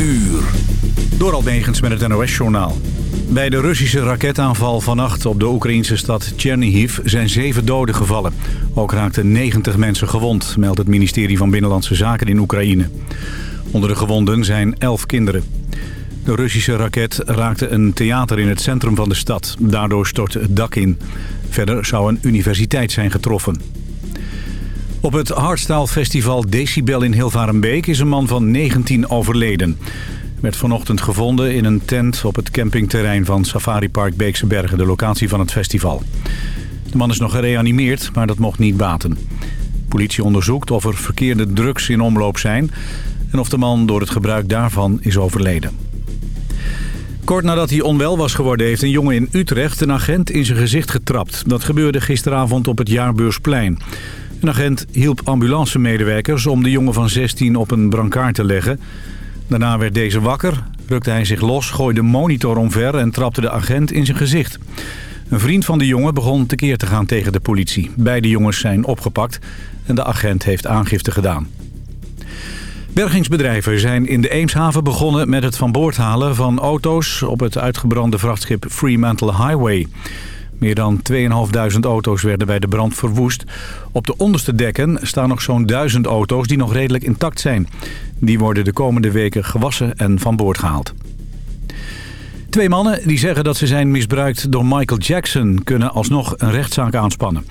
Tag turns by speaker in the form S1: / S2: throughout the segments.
S1: uur. Door Almegens met het NOS-journaal. Bij de Russische raketaanval vannacht op de Oekraïnse stad Chernihiv zijn zeven doden gevallen. Ook raakten 90 mensen gewond, meldt het ministerie van Binnenlandse Zaken in Oekraïne. Onder de gewonden zijn 11 kinderen. De Russische raket raakte een theater in het centrum van de stad. Daardoor stortte het dak in. Verder zou een universiteit zijn getroffen. Op het Hardstyle Festival Decibel in Hilvarenbeek is een man van 19 overleden. Werd vanochtend gevonden in een tent op het campingterrein van Safari Park Beekse Bergen, de locatie van het festival. De man is nog gereanimeerd, maar dat mocht niet baten. Politie onderzoekt of er verkeerde drugs in omloop zijn en of de man door het gebruik daarvan is overleden. Kort nadat hij onwel was geworden heeft een jongen in Utrecht een agent in zijn gezicht getrapt. Dat gebeurde gisteravond op het Jaarbeursplein. Een agent hielp ambulancemedewerkers om de jongen van 16 op een brancard te leggen. Daarna werd deze wakker, rukte hij zich los, gooide de monitor omver en trapte de agent in zijn gezicht. Een vriend van de jongen begon tekeer te gaan tegen de politie. Beide jongens zijn opgepakt en de agent heeft aangifte gedaan. Bergingsbedrijven zijn in de Eemshaven begonnen met het van boord halen van auto's op het uitgebrande vrachtschip Fremantle Highway. Meer dan 2.500 auto's werden bij de brand verwoest. Op de onderste dekken staan nog zo'n 1000 auto's die nog redelijk intact zijn. Die worden de komende weken gewassen en van boord gehaald. Twee mannen die zeggen dat ze zijn misbruikt door Michael Jackson... kunnen alsnog een rechtszaak aanspannen.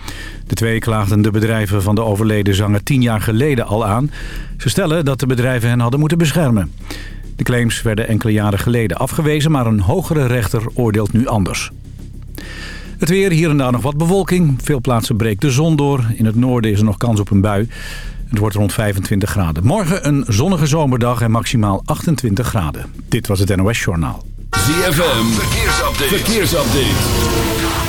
S1: De twee klaagden de bedrijven van de overleden zanger tien jaar geleden al aan. Ze stellen dat de bedrijven hen hadden moeten beschermen. De claims werden enkele jaren geleden afgewezen... maar een hogere rechter oordeelt nu anders. Het weer, hier en daar nog wat bewolking. Veel plaatsen breekt de zon door. In het noorden is er nog kans op een bui. Het wordt rond 25 graden. Morgen een zonnige zomerdag en maximaal 28 graden. Dit was het NOS Journaal.
S2: ZFM, verkeersupdate. verkeersupdate.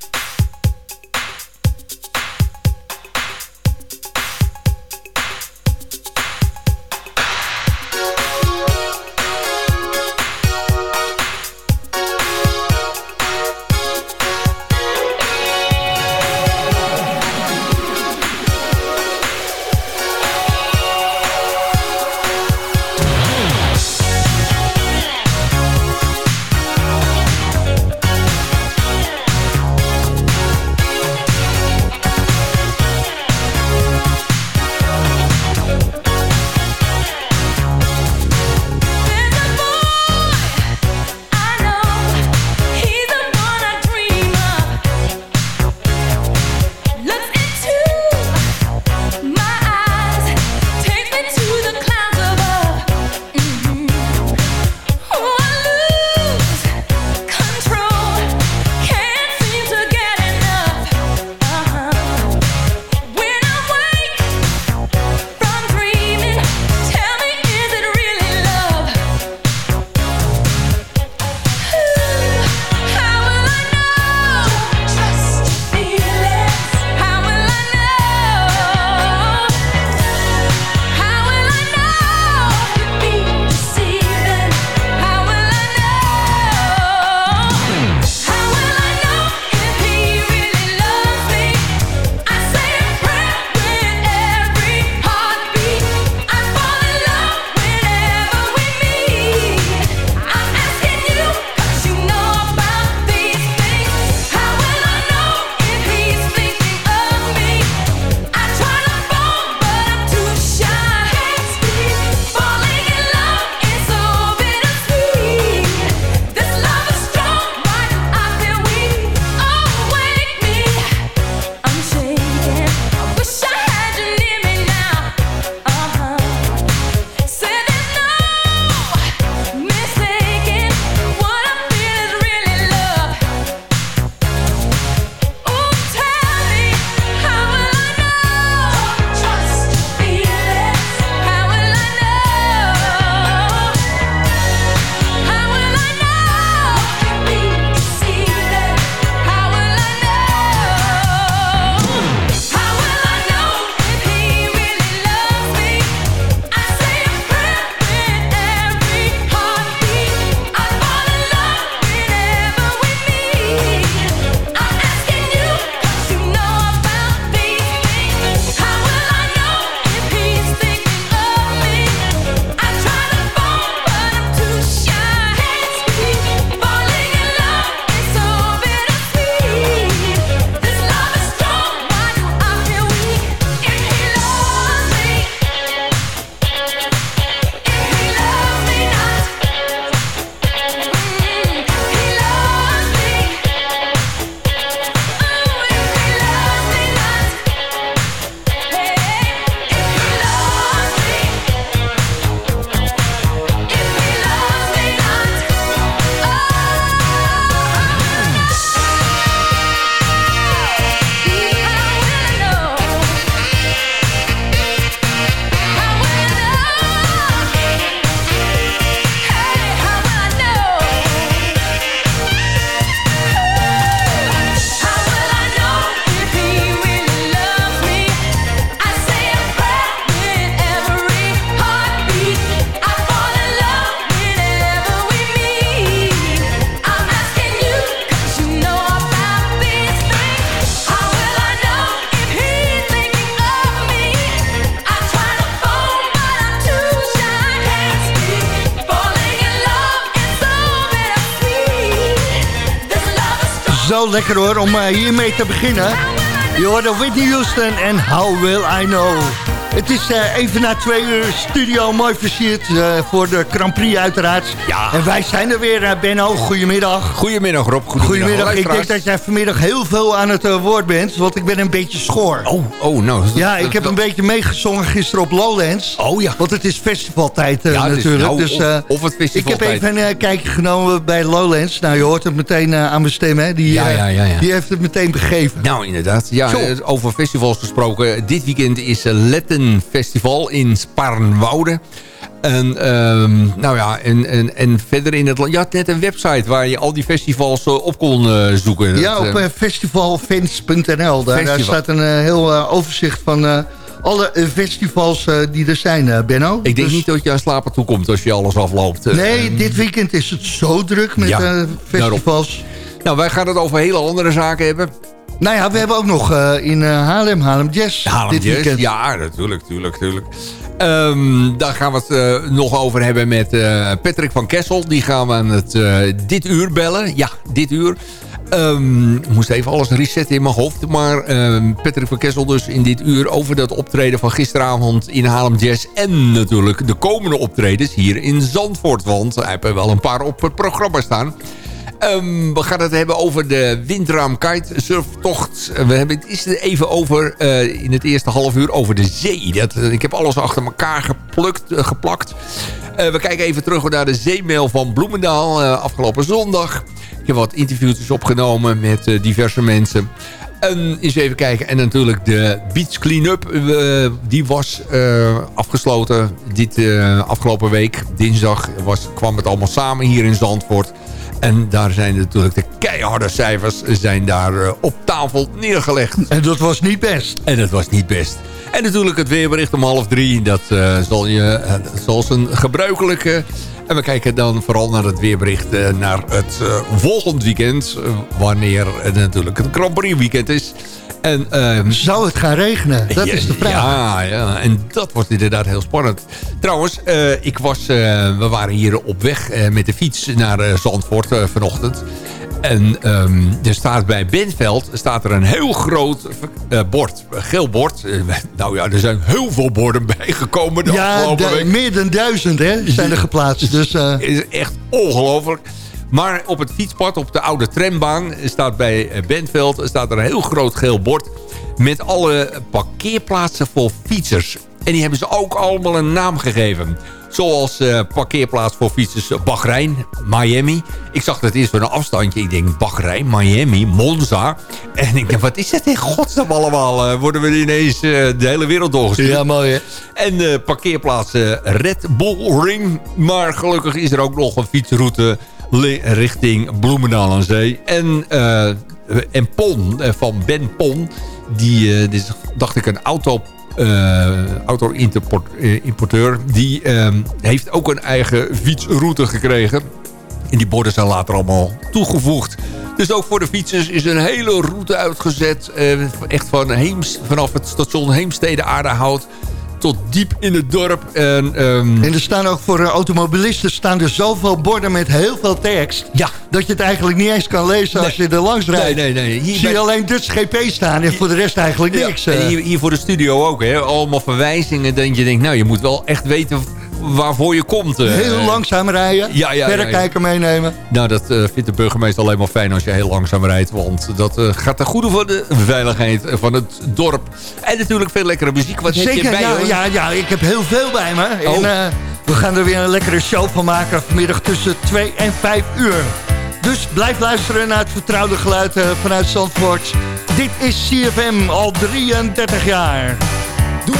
S3: Lekker hoor om uh, hiermee te beginnen. Je hoorde Whitney Houston en How Will I Know. Het is uh, even na twee uur studio mooi versierd uh, voor de Grand Prix uiteraard.
S4: Ja.
S3: En wij zijn er weer, uh, Benno. Goedemiddag.
S4: Goedemiddag Rob.
S3: Goedemiddag. Goedemiddag. Ik denk dat jij vanmiddag heel veel aan het woord bent, want ik ben een beetje schoor.
S4: Oh, oh nou.
S3: Ja, ik heb een beetje meegezongen gisteren op Lowlands.
S4: Oh ja.
S3: Want het is festivaltijd
S4: ja,
S3: natuurlijk.
S4: Nou,
S3: dus,
S4: of, of, het festivaltijd.
S3: Ik heb even een kijkje genomen bij Lowlands. Nou, je hoort het meteen aan mijn stem, hè. Die,
S4: ja, ja, ja, ja.
S3: die heeft het meteen begeven.
S4: Nou, inderdaad. Ja,
S3: Zo.
S4: over festivals gesproken. Dit weekend is Letten Festival in Spaarnwoude. En, um, nou ja, en, en, en verder in het land... Je had net een website waar je al die festivals uh, op kon uh, zoeken.
S3: Ja, op uh, festivalfans.nl. Daar,
S4: Festival.
S3: daar, staat een heel overzicht van alle festivals die er zijn, Benno.
S4: Ik denk
S3: dus...
S4: niet dat je aan slapen toe komt als je alles afloopt.
S3: Nee, dit weekend is het zo druk met
S4: ja,
S3: festivals.
S4: Daarop. Nou, wij gaan het over hele andere zaken hebben.
S3: Nou ja, we hebben ook nog uh, in uh, Haarlem, Haarlem Jazz
S4: Haarlem
S3: dit
S4: Jazz,
S3: weekend.
S4: Ja, natuurlijk, natuurlijk, natuurlijk. Um, daar gaan we het uh, nog over hebben met Patrick van Kessel. Die gaan we aan het dit uur bellen. Ja, dit uur. Um, ik moest even alles resetten in mijn hoofd. Maar um, Patrick van Kessel dus in dit uur over dat optreden van gisteravond in Haarlem Jazz. En natuurlijk de komende optredens hier in Zandvoort. Want hij heeft er wel een paar op het programma staan. Um, we gaan het hebben over de windraam kitesurftocht. We hebben het is even over, uh, in het eerste half uur, over de zee. Dat, uh, ik heb alles achter elkaar geplukt, uh, geplakt. we kijken even terug naar de zeemail van Bloemendaal afgelopen zondag. Ik heb wat interviewtjes opgenomen met diverse mensen. En eens even kijken. En natuurlijk de Beach Cleanup. die was afgesloten dit afgelopen week. Dinsdag was, kwam het allemaal samen hier in Zandvoort. En daar zijn natuurlijk de keiharde cijfers zijn daar uh, op tafel neergelegd.
S3: En dat was niet best.
S4: En dat was niet best. En natuurlijk het weerbericht om half drie. Dat uh, zal je uh, zoals een gebruikelijke... En we kijken dan vooral naar het weerbericht naar het volgend weekend. wanneer het natuurlijk het Grand Prix weekend is. En, um,
S3: Zou het gaan regenen? Dat
S4: ja,
S3: is de vraag.
S4: Ja, ja, en dat wordt inderdaad heel spannend. Trouwens, uh, ik was, uh, we waren hier op weg uh, met de fiets naar Zandvoort vanochtend. En um, er staat bij Benveld staat er een heel groot bord, geel bord. nou ja, er zijn heel veel borden bijgekomen de
S3: ja,
S4: afgelopen week.
S3: meer dan duizend hè, zijn er geplaatst. Dus,
S4: is echt ongelooflijk. Maar op het fietspad, op de oude trambaan, staat bij Bentveld staat er een heel groot geel bord met alle parkeerplaatsen voor fietsers. En die hebben ze ook allemaal een naam gegeven. Zoals uh, parkeerplaats voor fietsers Bahrein, Miami. Ik zag dat eerst van een afstandje. Ik denk Bahrein, Miami, Monza. En ik denk, wat is dat in godsnaam allemaal? Uh, worden we ineens uh, de hele wereld doorgestuurd.
S3: Ja, mooi hè.
S4: En parkeerplaats Red Bull Ring. Maar gelukkig is er ook nog een fietsroute richting Bloemendaal aan Zee. En, uh, en Pon, uh, van Ben Pon, die, uh, dit is, dacht ik, een auto... auto-importeur, die heeft ook een eigen fietsroute gekregen. En die borden zijn later allemaal toegevoegd. Dus ook voor de fietsers is een hele route uitgezet. echt van Heems, vanaf het station Heemstede Aardehout tot diep in het dorp. En, um...
S3: en er staan ook voor uh, automobilisten staan er zoveel borden met heel veel tekst...
S4: Ja.
S3: dat je het eigenlijk niet eens kan lezen
S4: nee.
S3: als je er langs rijdt.
S4: Nee, nee, nee.
S3: Hier zie je alleen Dutch GP staan en voor de rest eigenlijk
S4: ja.
S3: niks.
S4: Uh... Hier, hier, voor de studio ook, hè. Allemaal verwijzingen dat je denkt, nou, je moet wel echt weten waarvoor je komt. Uh...
S3: Heel langzaam rijden,
S4: ja, ja,
S3: verrekijker
S4: ja, ja.
S3: meenemen.
S4: Nou, dat uh, vindt de burgemeester alleen maar fijn als je heel langzaam rijdt. Want dat gaat ten goede voor de veiligheid van het dorp. En natuurlijk veel lekkere muziek. Wat
S3: Zeker,
S4: heb je bij,
S3: ja,
S4: hoor?
S3: ja, ja, ik heb heel veel bij me.
S4: Oh.
S3: En, uh, we gaan er weer een lekkere show van maken vanmiddag tussen 2 en 5 uur. Dus blijf luisteren naar het vertrouwde geluid vanuit Zandvoort. Dit is CFM al 33 jaar.
S5: Doe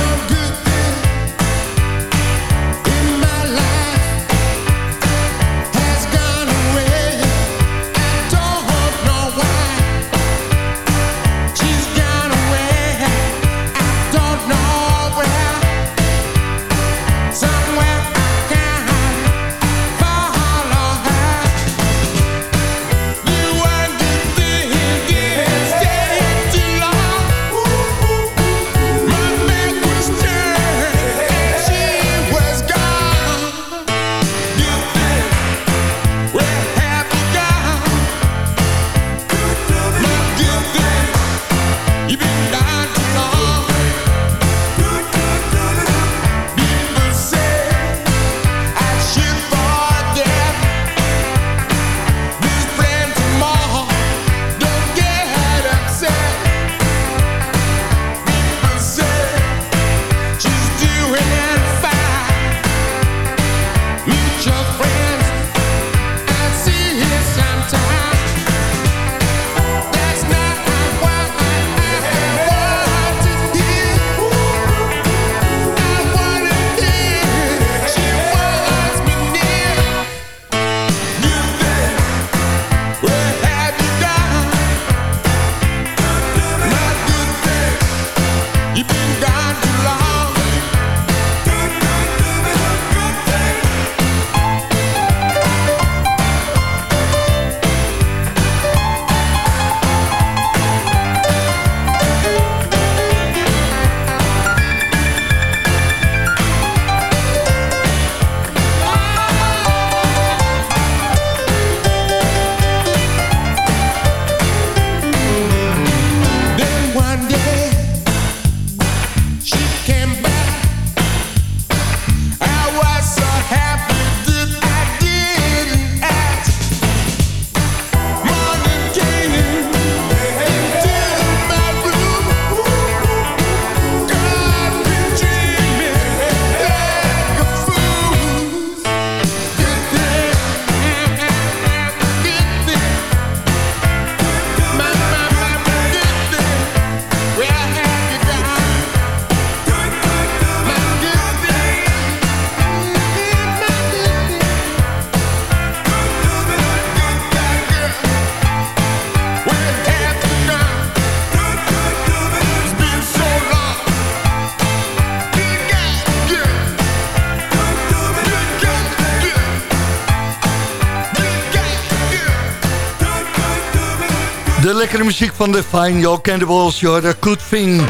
S3: lekkere muziek van de Fine Yo Cannibals, de Good Thing.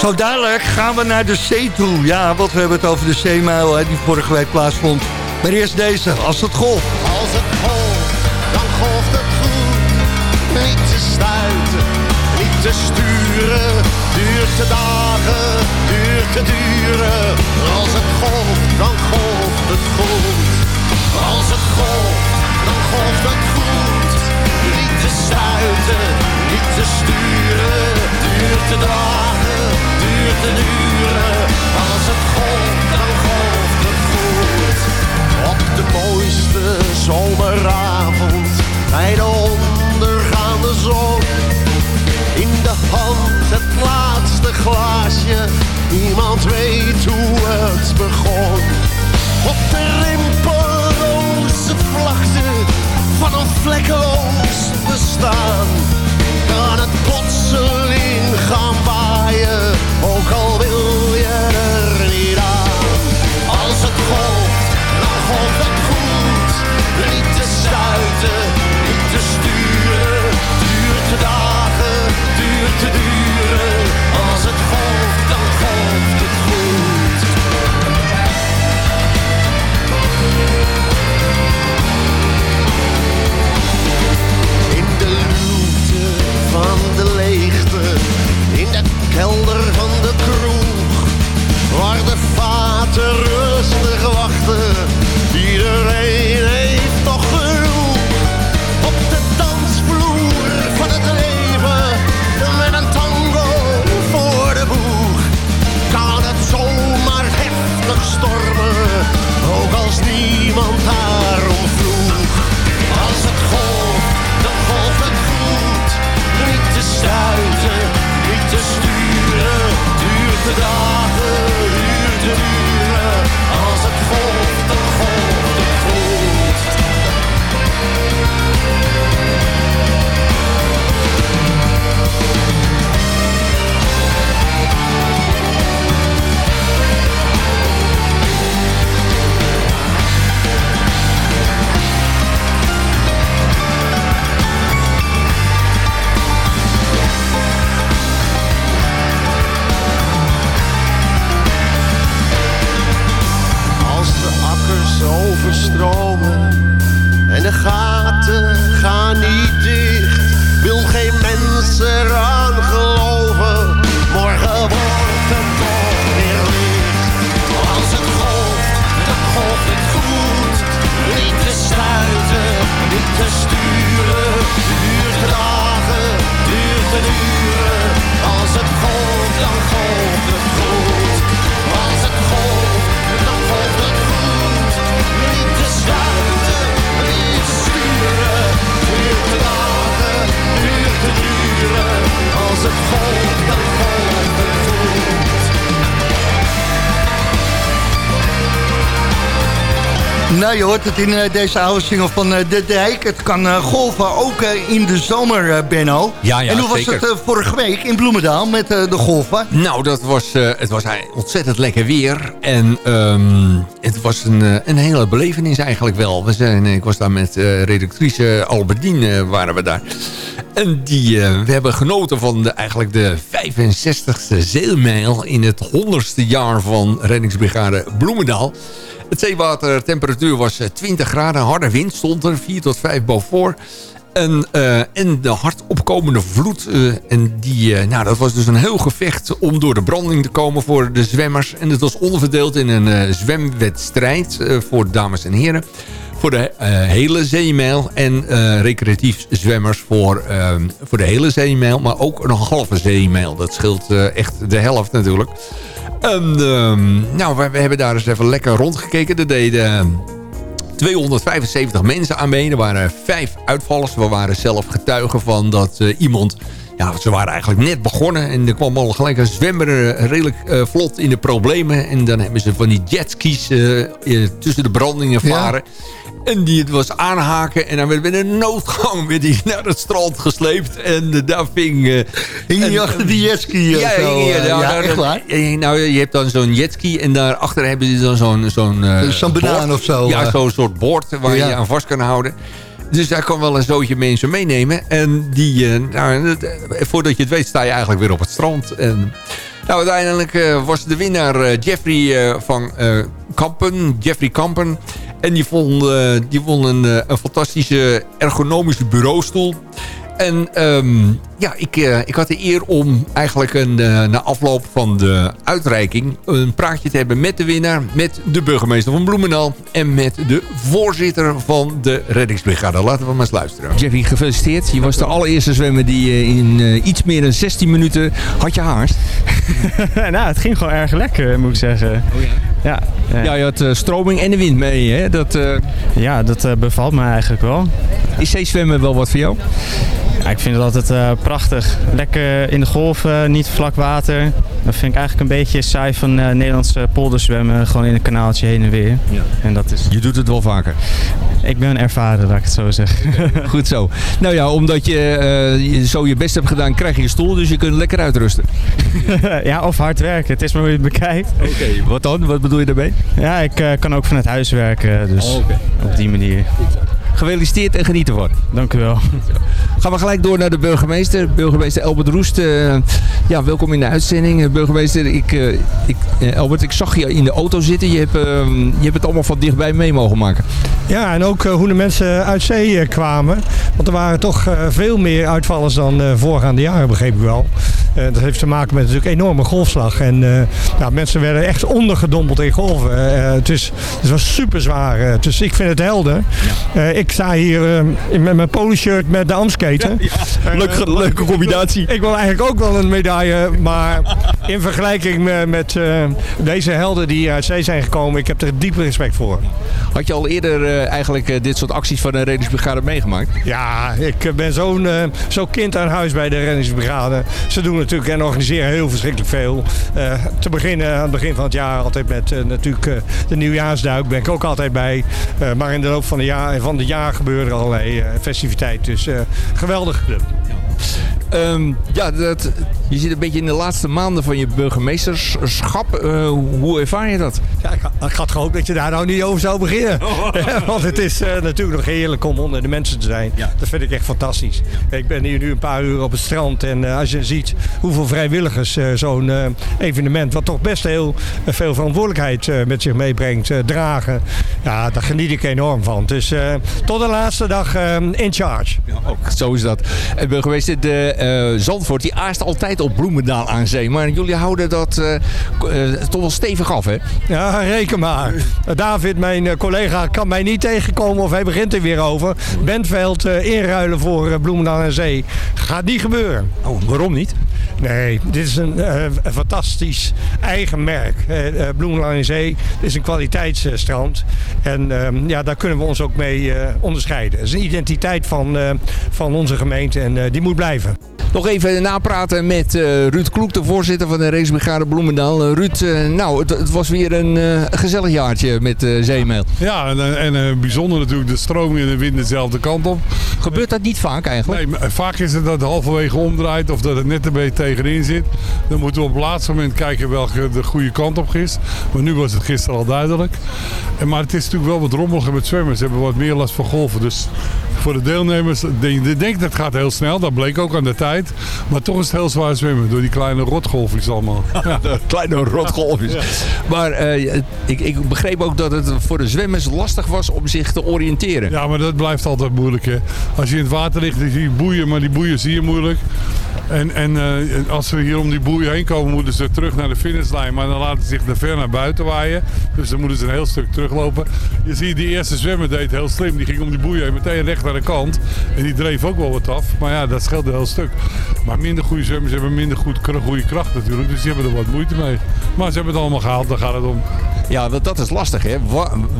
S3: Zo dadelijk gaan we naar de zee toe. Ja, wat we hebben het over de zeemijl die vorige week plaatsvond. Maar eerst deze, als het golf.
S5: Als het golft, dan golft het goed. Niet te stuiten, niet te sturen. Duurt te dagen, duurt te duren. Als het golft, dan golft het goed. Als het golft, dan golft het goed. Duurt te dagen, duurt te duren. Als het golft, dan golft het goed. Op de mooiste zomeravond bij de ondergaande zon. In de hand het laatste glaasje, niemand weet hoe het begon. Op de rimpelroze vlakte van een vlekkeloos bestaan. Kan het plotseling gaan waaien,
S3: Nou, je hoort het in eh, deze oude single van eh, De Dijk. Het kan eh, golven, ook in de zomer, Benno.
S4: Ja, ja,
S3: en hoe was
S4: zeker.
S3: het eh, vorige week in Bloemendaal met de golven?
S4: Nou, dat was, het was ontzettend lekker weer. En ehm, het was een, een hele belevenis eigenlijk wel. We zijn, ik was daar met eh, redactrice Albertine, waren we daar. En die, we hebben genoten van de, eigenlijk de 65ste zeilmijl... in het 100ste jaar van reddingsbrigade Bloemendaal. Het zeewatertemperatuur was eh, 20 graden. Harde wind stond er, 4 tot 5 boven. En, eh, en de hard opkomende vloed. eh, en die, eh, nou, dat was dus een heel gevecht om door de branding te komen voor de zwemmers. En het was onderverdeeld in een eh, zwemwedstrijd eh, voor dames en heren. Voor de eh, hele zeemijl. En eh, recreatief zwemmers voor, eh, voor de hele zeemijl. Maar ook een halve zeemijl. Dat scheelt eh, echt de helft natuurlijk. En, ehm, nou, we, hebben daar eens even lekker rondgekeken. Er deden... 275 mensen aan mee. Er waren vijf uitvallers. We waren zelf getuigen van dat eh, iemand... Ja, ze waren eigenlijk net begonnen. En er kwam al gelijk een zwemmer eh, redelijk eh, vlot in de problemen. En dan hebben ze van die jetskis eh, tussen de brandingen
S3: Ja.
S4: varen. En die het was aanhaken. En dan werd met een noodgang werd die naar het strand gesleept. En daar ving...
S3: Hing
S4: en-
S3: je achter die jetski?
S4: ja,
S3: zo,
S4: ja, ja,
S3: echt waar?
S4: Nou, je hebt dan zo'n jetski en daarachter hebben ze dan zo'n... Zo'n
S3: Zo'n banaan of zo,
S4: Ja, zo'n soort boord waar je aan vast kan houden.
S6: Dus daar kan wel een zootje mensen meenemen. En die, eh, nou, eh, voordat je het weet sta je eigenlijk weer op het strand. En, nou, uiteindelijk eh, was de winnaar Jeffrey van Kampen. Jeffrey Kampen. En die vond, die won een, een fantastische ergonomische bureaustoel. En ehm, ja, ik, eh, ik had de eer om eigenlijk een, eh, na afloop van de uitreiking... een praatje te hebben met de winnaar, met de burgemeester van Bloemendaal... en met de voorzitter van de reddingsbrigade. Laten we maar eens luisteren.
S4: Jeffy, gefeliciteerd. Je was de allereerste zwemmer die eh, in iets meer dan 16 minuten had je haast.
S7: nou, het ging gewoon erg lekker, moet ik zeggen.
S4: Oh ja?
S7: Ja, ja.
S4: Ja, je had eh, stroming en de wind mee, hè? Dat, eh,
S7: ja dat bevalt me eigenlijk wel.
S4: is zeezwemmen wel wat voor jou?
S7: Ja, ik vind het altijd eh, prachtig. Lekker in de golven, niet vlak water. Dat vind ik eigenlijk een beetje saai van eh, Nederlandse polder zwemmen. Gewoon in een kanaaltje heen en weer.
S4: Ja.
S7: En dat is...
S4: Je doet het wel vaker.
S7: Ik ben een ervaren, laat ik het zo zeggen.
S4: Goed zo. Nou ja, omdat je eh, je zo je best hebt gedaan, krijg je een stoel, dus je kunt lekker uitrusten.
S7: ja, of hard werken. Het is maar hoe je het bekijkt.
S4: Oké, wat dan? Wat bedoel je daarmee?
S7: Ja, ik eh, kan ook vanuit huis werken. Dus op die manier.
S4: Gefeliciteerd en geniet ervan.
S7: Dank u wel.
S4: Gaan we gelijk door naar de burgemeester. Burgemeester Elbert Roest. eh, ja, welkom in de uitzending. Eh, Burgemeester, ik, eh, ik, Elbert, ik zag je in de auto zitten. Je hebt, ehm, je hebt het allemaal van dichtbij mee mogen maken.
S8: Ja, en ook hoe de mensen uit zee kwamen. Want er waren toch veel meer uitvallers dan voorgaande jaren, begreep ik wel. Dat heeft te maken met natuurlijk enorme golfslag. En ja, mensen werden echt ondergedompeld in golven. Het, is, het was super zwaar. dus ik vind het helder. Eh, ik sta hier eh, met mijn polo-shirt met de Amsketen. Eh,
S4: Leuk, leuke combinatie.
S8: ik wil eigenlijk ook wel een medaille, maar in vergelijking met, met eh, deze helden die uit zee zijn gekomen, ik heb er diep respect voor.
S4: Had je al eerder eh, eigenlijk eh, dit soort acties van de reddingsbrigade meegemaakt?
S8: Ja, ik ben zo'n zo kind aan huis bij de reddingsbrigade. Ze doen natuurlijk en organiseren heel verschrikkelijk veel. Te beginnen aan het begin van het jaar altijd met natuurlijk de nieuwjaarsduik. Ben ik ook altijd bij. Maar in de loop van, de jaar, van het jaar gebeuren er allerlei festiviteiten. Dus geweldige club.
S4: Ehm, ja, dat, je zit een beetje in de laatste maanden van je burgemeesterschap. Eh, hoe ervaar je dat?
S8: Ja, ik, had- ik had gehoopt dat je daar nou niet over zou beginnen. Want het is eh, natuurlijk nog heerlijk om onder de mensen te zijn. Dat vind ik echt fantastisch. Ik ben hier nu een paar uur op het strand. En eh, als je ziet hoeveel vrijwilligers zo'n evenement... wat toch best heel veel verantwoordelijkheid met zich meebrengt, dragen. Ja, daar geniet ik enorm van. Dus tot de laatste dag in charge.
S4: Ook, zo is dat. En burgemeester, de Zandvoort die aast altijd op Bloemendaal aan zee. Maar jullie houden dat eh, eh, toch wel stevig af, hè?
S8: Ja, reken maar. David, mijn eh, collega, kan mij niet tegenkomen of hij begint er weer over. Bentveld eh, inruilen voor eh, Bloemendaal en Zee. Gaat niet gebeuren.
S4: Oh, waarom niet?
S8: Nee, dit is een, eh, fantastisch eigen merk. Eh, eh, Bloemendaal en Zee is een kwaliteitsstrand. en ehm, ja, daar kunnen we ons ook mee eh, onderscheiden. Het is een identiteit van, eh, van onze gemeente en eh, die moet blijven.
S4: Nog even napraten met eh, Ruud Kloek, de voorzitter van de racebrigade Bloemendaal. Eh, Ruud, eh, nou, het, het was weer een gezellig jaartje met zeemail.
S9: Ja, en, en bijzonder natuurlijk de stroming en de wind dezelfde kant op.
S4: Gebeurt dat niet vaak eigenlijk?
S9: Nee, vaak is het dat het halverwege omdraait of dat het net een beetje tegenin zit. Dan moeten we op het laatste moment kijken welke de goede kant op is. Maar nu was het gisteren al duidelijk. En, maar het is natuurlijk wel wat rommeliger met zwemmers. Ze hebben wat meer last van golven. Dus voor de deelnemers, denk, ik denk dat het gaat heel snel. Dat bleek ook aan de tijd. Maar toch is het heel zwaar zwemmen door die kleine rotgolfjes allemaal.
S4: Kleine rotgolfjes. Maar eh, ik, ik begreep ook dat het voor de zwemmers lastig was om zich te oriënteren.
S9: Ja, maar dat blijft altijd moeilijk. Hè. Als je in het water ligt, zie je boeien, maar die boeien zie je moeilijk. En, en eh, als we hier om die boeien heen komen, moeten ze terug naar de finishlijn. Maar dan laten ze zich naar ver naar buiten waaien. Dus dan moeten ze een heel stuk teruglopen. Je ziet, die eerste zwemmer deed heel slim. Die ging om die boeien heen meteen recht naar de kant. En die dreef ook wel wat af. Maar ja, dat scheelt een heel stuk. Maar minder goede zwemmers hebben minder goed, goede kracht natuurlijk. Dus die hebben er wat moeite mee. Maar ze hebben het allemaal gehaald, daar gaat het om.
S4: Ja, want dat is lastig hè.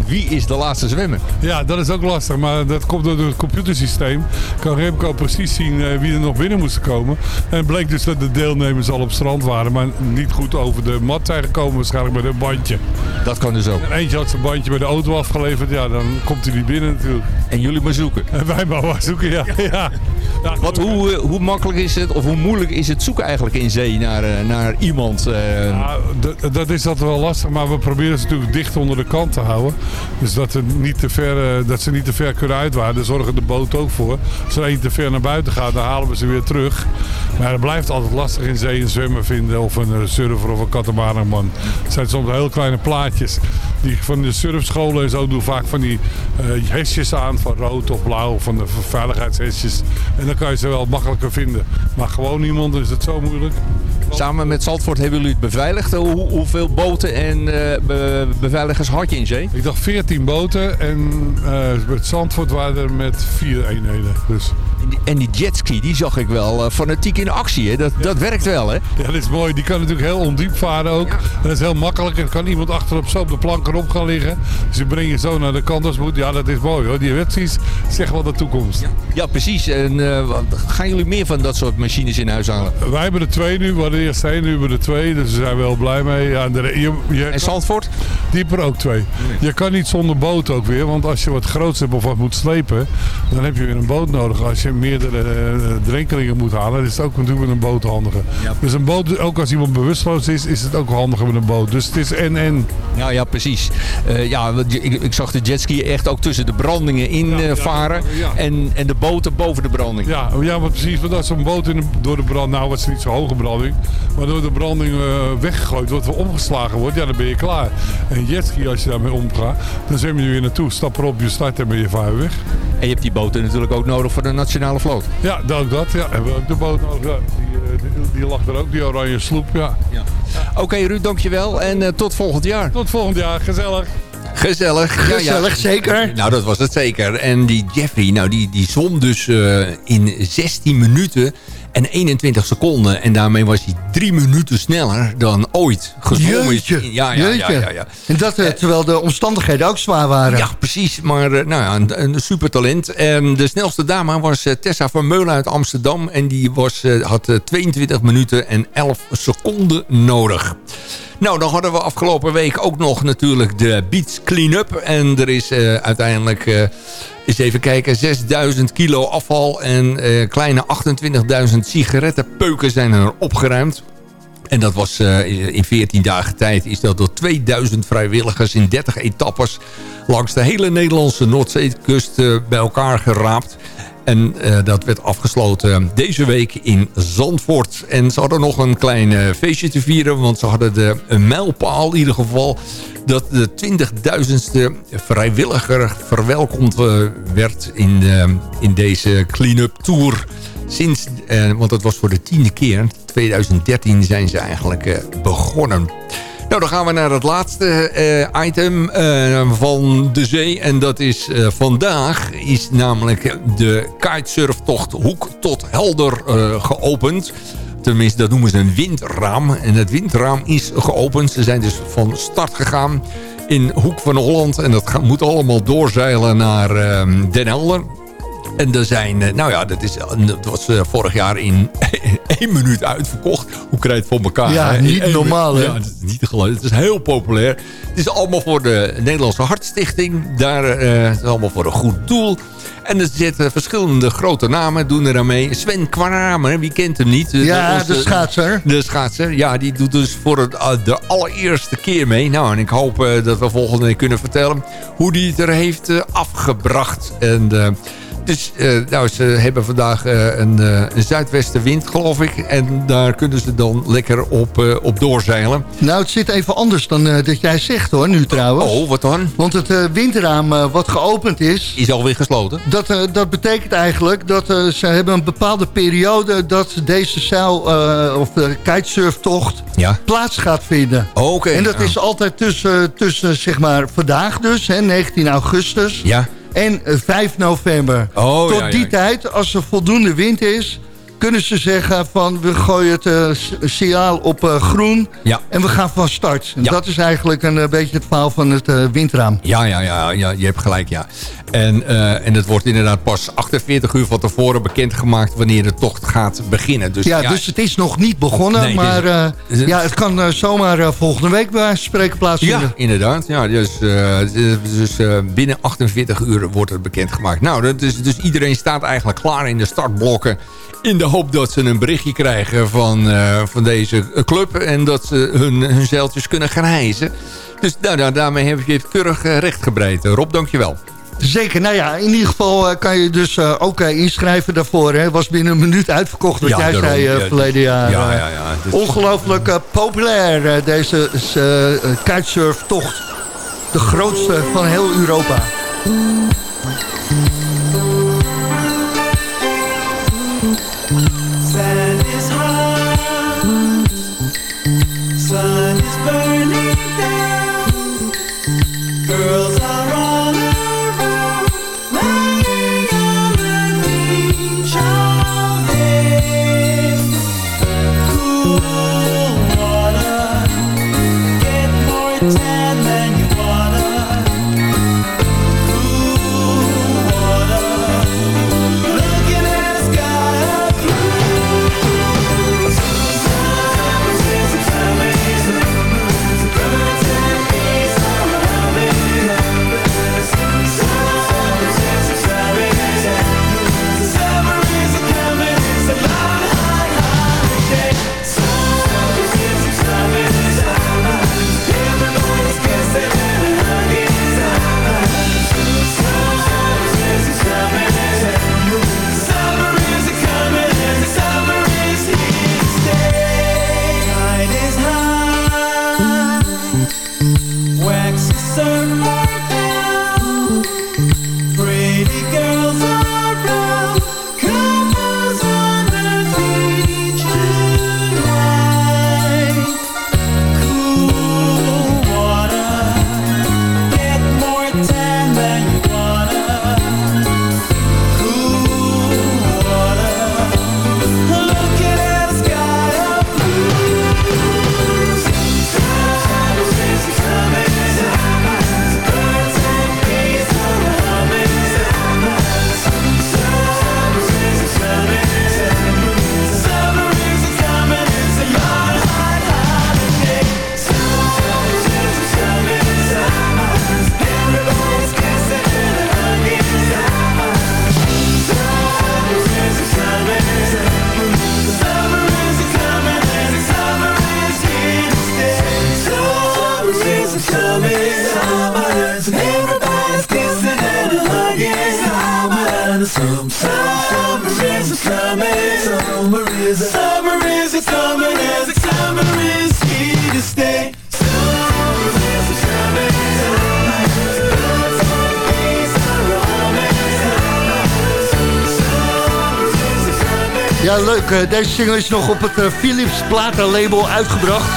S4: Wie is de laatste zwemmer?
S9: Ja, dat is ook lastig, maar dat komt door het computersysteem. Kan Remco precies zien eh, wie er nog binnen moest komen. En het bleek dus dat de deelnemers al op strand waren, maar niet goed over de mat zijn gekomen, waarschijnlijk met een bandje.
S4: Dat kan dus ook.
S9: En eentje had zijn bandje bij de auto afgeleverd, ja, dan komt hij niet binnen natuurlijk.
S4: En jullie maar zoeken.
S9: En wij maar maar zoeken, ja. ja. ja
S4: Wat, hoe, eh, hoe makkelijk is het
S10: of hoe moeilijk is het zoeken eigenlijk in zee naar, eh, naar iemand? eh?
S9: Dat is altijd wel lastig, maar we proberen ze natuurlijk dicht onder de kant te houden. Dus dat, het niet te ver, eh, dat ze niet te ver kunnen uitwaaien. Daar zorgen de boot ook voor. Als er één te ver naar buiten gaat, dan halen we ze weer terug. Maar het blijft altijd lastig in zee een zwemmer vinden. Of een surfer of een katamaranman. Het zijn soms heel kleine plaatjes. Die van de surfscholen en zo doen vaak van die eh, hesjes aan. Van rood of blauw. Van de veiligheidshesjes. En dan kan je ze wel makkelijker vinden. Maar gewoon iemand is het zo moeilijk.
S10: Samen met Zandvoort hebben jullie het beveiligd. Hoe, hoeveel boten en be- beveiligers had je in zee?
S9: Ik dacht 14 boten en eh met Zandvoort waren er met vier eenheden. Dus
S10: En die, en jetski, die zag ik wel eh, fanatiek in actie. Hè? Dat, dat werkt wel, hè?
S9: ja, dat is mooi. Die kan natuurlijk heel ondiep varen ook. En dat is heel makkelijk. Er kan iemand achterop zo op de plank erop gaan liggen. Dus je brengt je zo naar de kant als moet. Ja, dat is mooi hoor. Die wedstrijd zegt wel de toekomst.
S10: Ja, precies. En eh, gaan jullie meer van dat soort machines in huis halen?
S9: Wij hebben er twee nu. We hadden eerst één, nu hebben we er twee. Dus daar zijn we wel blij mee. Ja, en de, je, je,
S10: En Zandvoort?
S9: Die hebben er ook twee. Je kan niet zonder boot ook weer. Want als je wat groots hebt of wat moet slepen, dan heb je weer een boot nodig. Als je meerdere eh, drenkelingen moet halen, is het ook natuurlijk met een boot handiger. Dus een boot, ook als iemand bewusteloos is, is het ook handiger met een boot. Dus het is en-en.
S10: Ja, ja, precies. Eh, ja, ik, ik zag de jetski echt ook tussen de brandingen in eh, varen.
S9: ja.
S10: En, en de boten boven de branding.
S9: Ja, ja, maar precies. Want als zo'n boot in de, door de brand, nou was het niet zo hoge branding, maar door de branding weggegooid wordt, omgeslagen wordt, ja, dan ben je klaar. En jetski, als je daarmee omgaat, dan zwem je weer naartoe, stap erop, je start en ben je vaar weg.
S10: En je hebt die boten natuurlijk ook nodig voor de nationale vloot.
S9: Ja, dat ook dat. Ja, hebben we ook de boot. Ja, die, eh, die, die lag er ook, die oranje sloep. Ja.
S10: Oké Ruud, dankjewel. En eh, tot volgend jaar.
S9: Tot volgend jaar, gezellig.
S4: Gezellig. Ja, ja.
S3: Gezellig, zeker.
S4: Nou, dat was het zeker. En die Jeffrey, nou, die, die zwom dus eh, in 16 minuten en 21 seconden. En daarmee was hij drie minuten sneller dan ooit gezwommen. is. Ja, ja, ja, ja, ja.
S3: En dat eh, terwijl de omstandigheden ook zwaar waren.
S4: Ja, precies. Maar eh, nou ja, een, een supertalent. En de snelste dame was eh, Tessa van Meulen uit Amsterdam. En die was, eh, had eh, 22 minuten en 11 seconden nodig. Nou, dan hadden we afgelopen week ook nog natuurlijk de Beach Cleanup. En er is eh, uiteindelijk, eh, eens even kijken, 6000 kilo afval en eh, kleine 28.000 sigarettenpeuken zijn er opgeruimd. En dat was in 14 dagen tijd is dat door 2000 vrijwilligers in 30 etappes langs de hele Nederlandse Noordzeekust bij elkaar geraapt. En eh, dat werd afgesloten deze week in Zandvoort. En ze hadden nog een klein eh, feestje te vieren. Want ze hadden de, een mijlpaal in ieder geval. Dat de 20.000ste vrijwilliger verwelkomd eh, werd in, in deze clean-up tour. Sinds, want dat was voor de tiende keer. 2013 zijn ze eigenlijk begonnen. Nou, dan gaan we naar het laatste eh, item eh, van de zee. En dat is eh, vandaag is namelijk de kitesurftocht Hoek tot Helder geopend. Tenminste, dat noemen ze een windraam. En het windraam is geopend. Ze zijn dus van start gegaan in Hoek van Holland. En dat moet allemaal doorzeilen naar Den Helder. En er zijn, eh, nou ja, dat, is, dat was eh, vorig jaar in één minuut uitverkocht. Hoe krijg je het voor elkaar?
S3: Ja,
S4: hè?
S3: Niet normaal, hè?
S4: Ja, het is niet te geloven. Het is heel populair. Het is allemaal voor de Nederlandse Hartstichting. Daar, eh, het is allemaal voor een goed doel. En er zitten verschillende grote namen, doen er aan mee. Sven Kwaramer, wie kent hem niet?
S3: Ja,
S4: onze-
S3: de schaatser.
S4: de schaatser, ja, die doet dus voor het, de allereerste keer mee. Nou, en ik hoop eh, dat we volgende week kunnen vertellen hoe die het er heeft eh, afgebracht. En, eh, dus eh, nou, ze hebben vandaag eh, een, eh, een zuidwestenwind, geloof ik. En daar kunnen ze dan lekker op, op doorzeilen.
S3: Nou, het zit even anders dan dat jij zegt hoor, nu trouwens.
S4: Oh, wat dan?
S3: Want het windraam wat geopend is...
S4: Is alweer gesloten?
S3: Dat, dat betekent eigenlijk dat ze hebben een bepaalde periode... dat deze zeil, of de kitesurftocht
S4: Ja.
S3: plaats gaat vinden.
S4: Oké.
S3: En dat
S4: Ja.
S3: is altijd tussen, tussen zeg maar, vandaag dus, hè, 19 augustus...
S4: Ja.
S3: En eh, 5 november.
S4: Oh,
S3: Tot
S4: ja, ja.
S3: die tijd, als er voldoende wind is... kunnen ze zeggen van we gooien het s- signaal op eh, groen...
S4: Ja.
S3: en we gaan van start.
S4: Ja.
S3: Dat is eigenlijk een eh, beetje het verhaal van het windraam.
S4: Ja, ja, ja, ja, je hebt gelijk, ja. En, en het wordt inderdaad pas 48 uur van tevoren bekendgemaakt wanneer de tocht gaat beginnen. Dus,
S3: Ja, dus het is nog niet begonnen,
S4: Nee,
S3: maar ja, het kan zomaar volgende week bij spreken plaatsvinden.
S4: Ja, inderdaad. Ja, dus dus binnen 48 uur wordt het bekendgemaakt. Nou, dat is, dus iedereen staat eigenlijk klaar in de startblokken In de hoop dat ze een berichtje krijgen van, eh, van deze club. En dat ze hun, hun zeiltjes kunnen gaan. Dus nou, nou, daarmee heb je het keurig uh, rechtgebreid. Rob, dankjewel.
S11: Zeker, nou ja, in ieder geval kan je dus ook inschrijven daarvoor. Hè. Was binnen een minuut uitverkocht, wat ja, jij daarom, zei ja, verleden jaar. Ja, ja, ja. Dus... Ongelooflijk populair, deze kitesurftocht. De grootste van heel Europa. Deze single is nog op het eh, Philips platenlabel uitgebracht.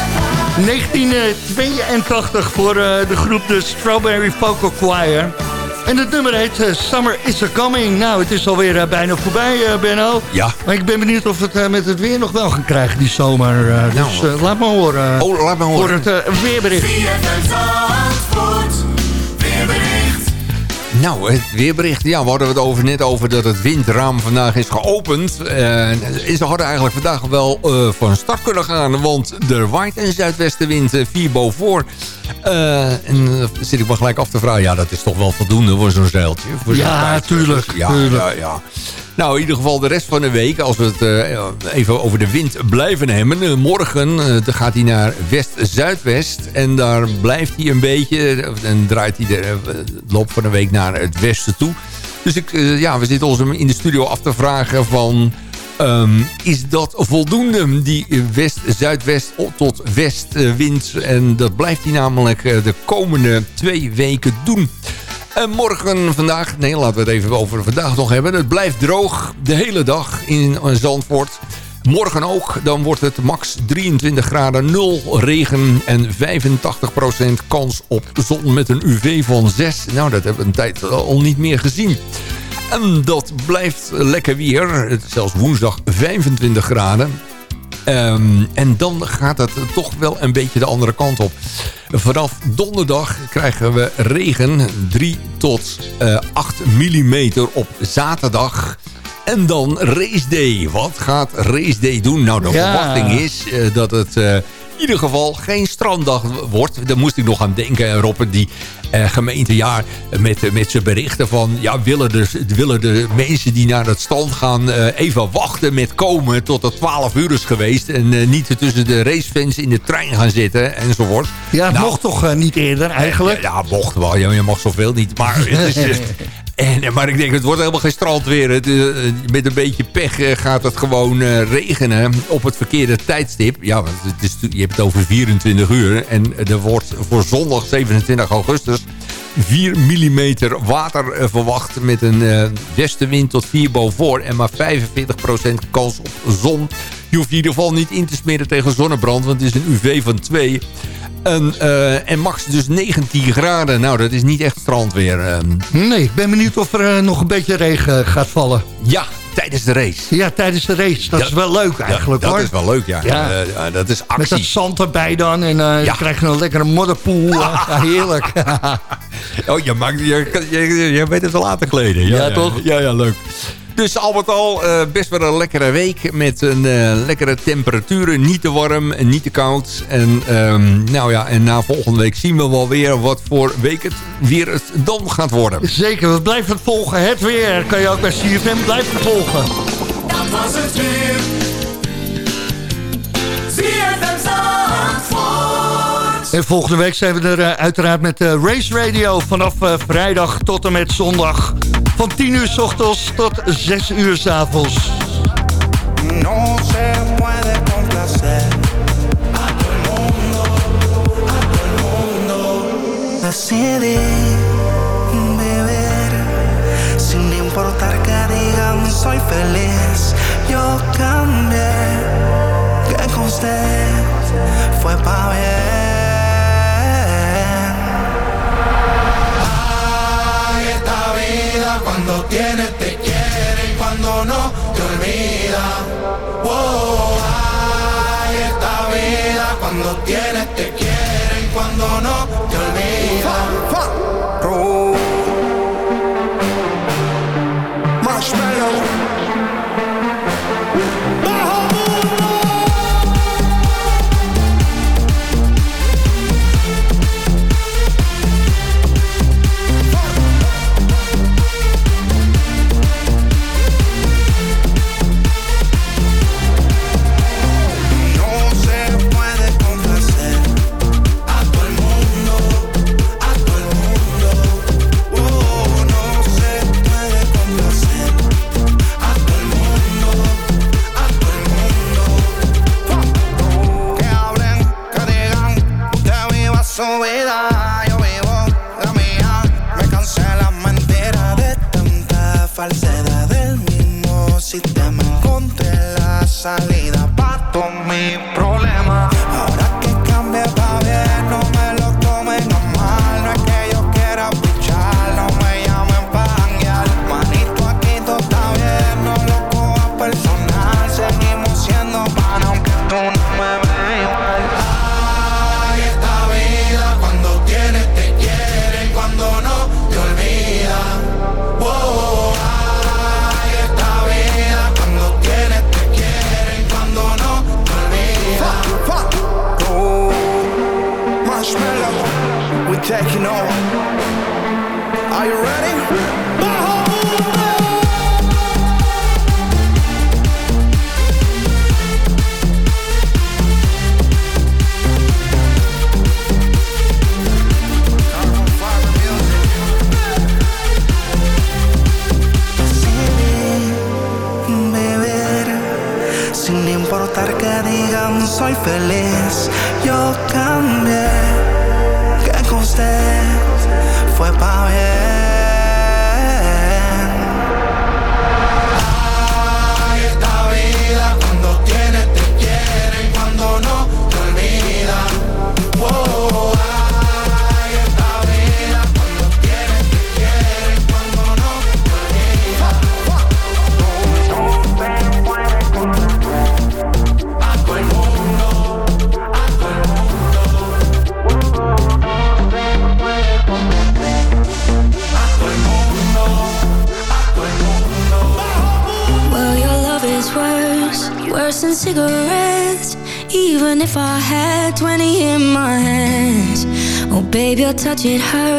S11: 1982 voor eh, de groep de Strawberry Vocal Choir. En het nummer heet Summer is a Coming. Nou, het is alweer bijna voorbij, Benno.
S4: Ja.
S11: Maar ik ben benieuwd of het met het weer nog wel gaan krijgen, die zomer. dus nou. laat me horen.
S4: Oh, laat me horen.
S11: Voor het weerbericht.
S4: Nou, het weerbericht. Ja, we hadden het over, net over dat het windraam vandaag is geopend. Uh, ze hadden eigenlijk vandaag wel uh, van start kunnen gaan. Want er waait een zuidwestenwind uh, 4 boven. En dan zit ik maar gelijk af te vragen. Ja, dat is toch wel voldoende voor zo'n zeiltje? Voor
S11: ja, tuurlijk.
S4: Ja,
S11: tuurlijk.
S4: ja, ja. Nou, in ieder geval de rest van de week, als we het uh, even over de wind blijven hebben. Uh, morgen uh, gaat hij naar west-zuidwest. En daar blijft hij een beetje. En draait hij de loop van de week naar het westen toe. Dus ik, ja, we zitten ons in de studio af te vragen van... Um, is dat voldoende, die west-zuidwest tot westwind? En dat blijft hij namelijk de komende twee weken doen. En morgen, vandaag, nee, laten we het even over vandaag nog hebben. Het blijft droog de hele dag in Zandvoort. Morgen ook, dan wordt het max 23 graden, 0 regen en 85% kans op zon met een UV van 6. Nou, dat hebben we een tijd al niet meer gezien. En dat blijft lekker weer, zelfs woensdag 25 graden. Um, en dan gaat het toch wel een beetje de andere kant op. Vanaf donderdag krijgen we regen 3 tot uh, 8 mm op zaterdag. En dan race day. Wat gaat race day doen? Nou, de verwachting is uh, dat het uh, ieder geval geen stranddag wordt. Daar moest ik nog aan denken, Robert, die uh, gemeente ja, met, met zijn berichten van... ja, willen de, willen de mensen die naar het strand gaan uh, even wachten met komen... tot het 12 uur is geweest... en uh, niet tussen de racefans in de trein gaan zitten enzovoort.
S3: Ja, het nou, mocht toch niet eerder eigenlijk?
S4: Ja, ja mocht wel. Je mag zoveel niet. Maar het is, en, maar ik denk, het wordt helemaal geen strandweer. Het, uh, met een beetje pech uh, gaat het gewoon regenen op het verkeerde tijdstip. Ja, want het is, je hebt het over 24 uur. En er wordt voor zondag 27 augustus 4 mm water verwacht... met een westenwind tot 4 boven en maar 45% kans op zon. Je hoeft in ieder geval niet in te smeren tegen zonnebrand... want het is een UV van 2... En, uh, en max dus 19 graden. Nou, dat is niet echt strandweer. Uh.
S3: Nee, ik ben benieuwd of er uh, nog een beetje regen gaat vallen.
S4: Ja, tijdens de race.
S3: Ja, tijdens de race. Dat, dat is wel leuk eigenlijk,
S4: ja,
S3: dat
S4: hoor. Dat is wel leuk, ja. ja. Dat is actie.
S3: Met dat zand erbij dan. En ja. je krijgt een lekkere modderpoel. ja, heerlijk.
S4: oh, je, maakt, je, je, je weet het wel laten kleden.
S3: Ja, toch?
S4: Ja, ja, leuk. Dus al met al uh, best wel een lekkere week. Met een uh, lekkere temperaturen. Niet te warm en niet te koud. En, um, nou ja, en na volgende week zien we wel weer wat voor week het weer het dan gaat worden.
S3: Zeker, we blijven het volgen. Het weer kan je ook bij CFM blijven volgen.
S12: Dat was het weer.
S3: En volgende week zijn we er uh, uiteraard met Race Radio vanaf vrijdag tot en met zondag. Van 10 uur s ochtends tot 6 uur s avonds. No se puede complacer a todo el mundo, a todo el mundo.
S13: Decidí beber sin importar que digan soy feliz. Yo cambié, que con usted fue pa' bien.
S12: Te olvida. Oh, esta vida cuando tienes
S14: did her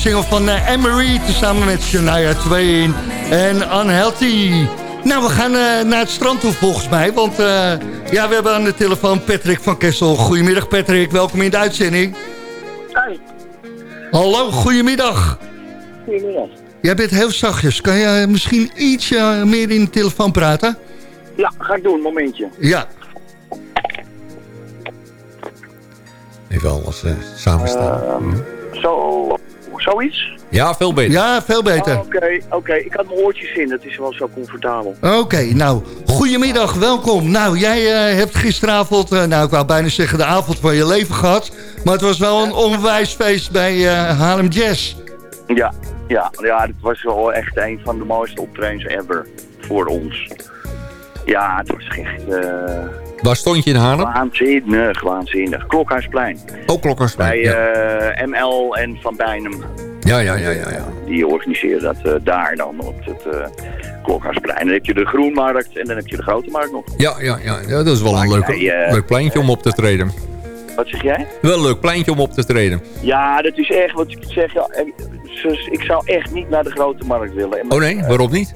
S14: single van uh, Emery... samen met Shania Twain en Unhealthy. Nou, we gaan eh, naar het strand toe volgens mij. Want eh, ja, we hebben aan de telefoon Patrick van Kessel. Goedemiddag Patrick, welkom in de uitzending.
S15: Hi.
S14: Hallo, goedemiddag.
S15: Goedemiddag.
S14: Jij bent heel zachtjes. Kan je misschien iets eh, meer in de telefoon praten?
S15: Ja, ga ik doen, een momentje.
S14: Ja.
S4: Even alles uh, samenstaan.
S15: Uh, zo, zoiets?
S4: Ja, veel beter.
S14: Ja, veel beter.
S15: Oké, okay, oké. Okay. Ik had mijn oortjes in. Dat is wel zo comfortabel.
S14: Oké, okay, nou, goedemiddag, welkom. Nou, jij uh, hebt gisteravond, uh, nou ik wou bijna zeggen de avond van je leven gehad. Maar het was wel een onwijs feest bij uh, Haarlem Jazz.
S15: Ja, ja, ja, het was wel echt een van de mooiste optredens ever voor ons. Ja, het was echt...
S4: Waar stond je in Haarlem?
S15: Waanzinnig, waanzinnig. Klokhuisplein.
S4: Oh, Klokhuisplein,
S15: Bij
S4: ja.
S15: uh, ML en Van Bijnem.
S4: Ja, ja, ja, ja, ja.
S15: Die organiseren dat uh, daar dan op het uh, Klokhuisplein. Dan heb je de Groenmarkt en dan heb je de Grote Markt nog.
S4: Ja, ja, ja. ja dat is wel maar een leuk, jij, leuk pleintje om op te treden.
S15: Wat zeg jij?
S4: Wel een leuk pleintje om op te treden.
S15: Ja, dat is echt wat ik zeg. Ja, ik zou echt niet naar de Grote Markt willen.
S4: Oh nee, waarom niet?